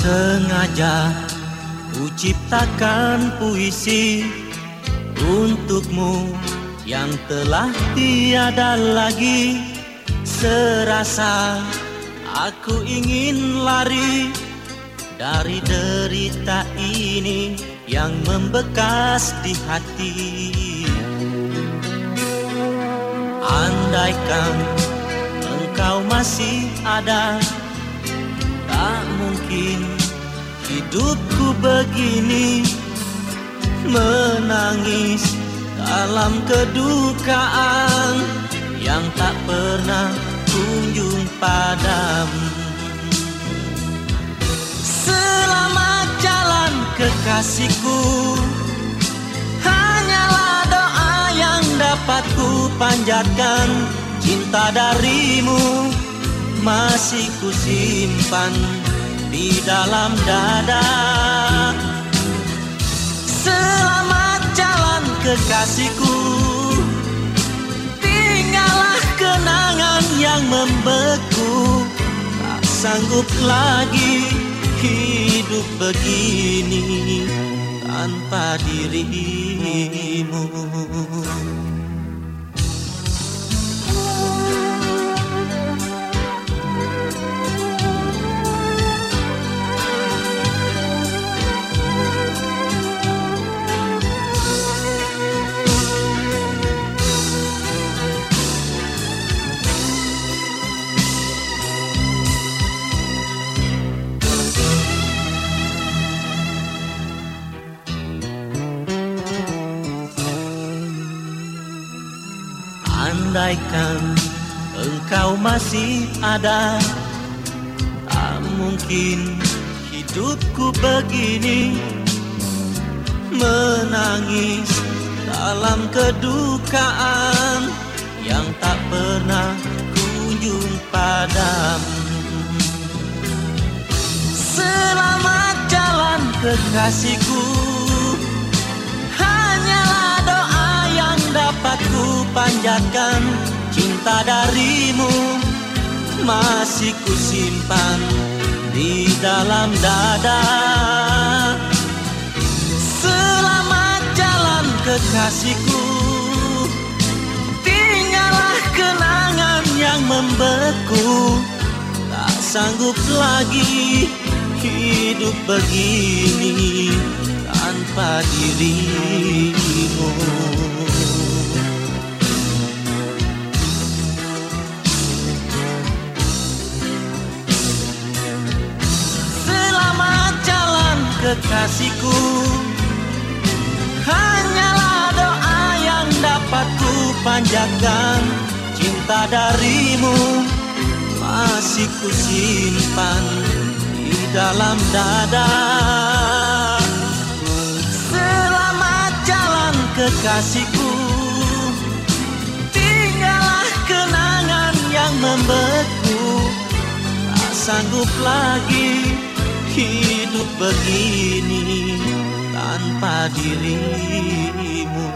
sengaja Ku ciptakan puisi Untukmu yang telah tiada lagi. Serasa aku ingin lari Dari derita ini yang membekas di hati. Andaikan engkau masih ada mungkin hidupku begini Menangis dalam kedukaan Yang tak pernah kunjung padamu. Selamat jalan kekasihku Hanyalah doa yang dapat ku panjatkan. Cinta darimu masih ku simpan di dalam dada. Selamat jalan kekasihku. Tinggallah kenangan yang membeku. Tak sanggup lagi hidup begini tanpa dirimu Andaikan engkau masih ada Tak mungkin hidupku begini Menangis dalam kedukaan Yang tak pernah kunjung padamu Selamat jalan kekasihku panjatkan Cinta darimu masih ku simpan di dalam dada. Selamat jalan kekasihku Tinggallah kenangan yang membeku. Tak sanggup lagi hidup begini tanpa dirimu kekasihku Hanyalah doa yang dapat ku panjatkan Cinta darimu. Masih ku simpan di dalam dada. Selamat jalan kekasihku Tinggallah kenangan yang membeku. Tak sanggup lagi hidup begini tanpa dirimu